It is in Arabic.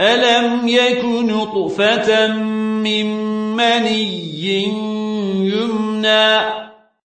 ألم يكن طفة من مني يمنى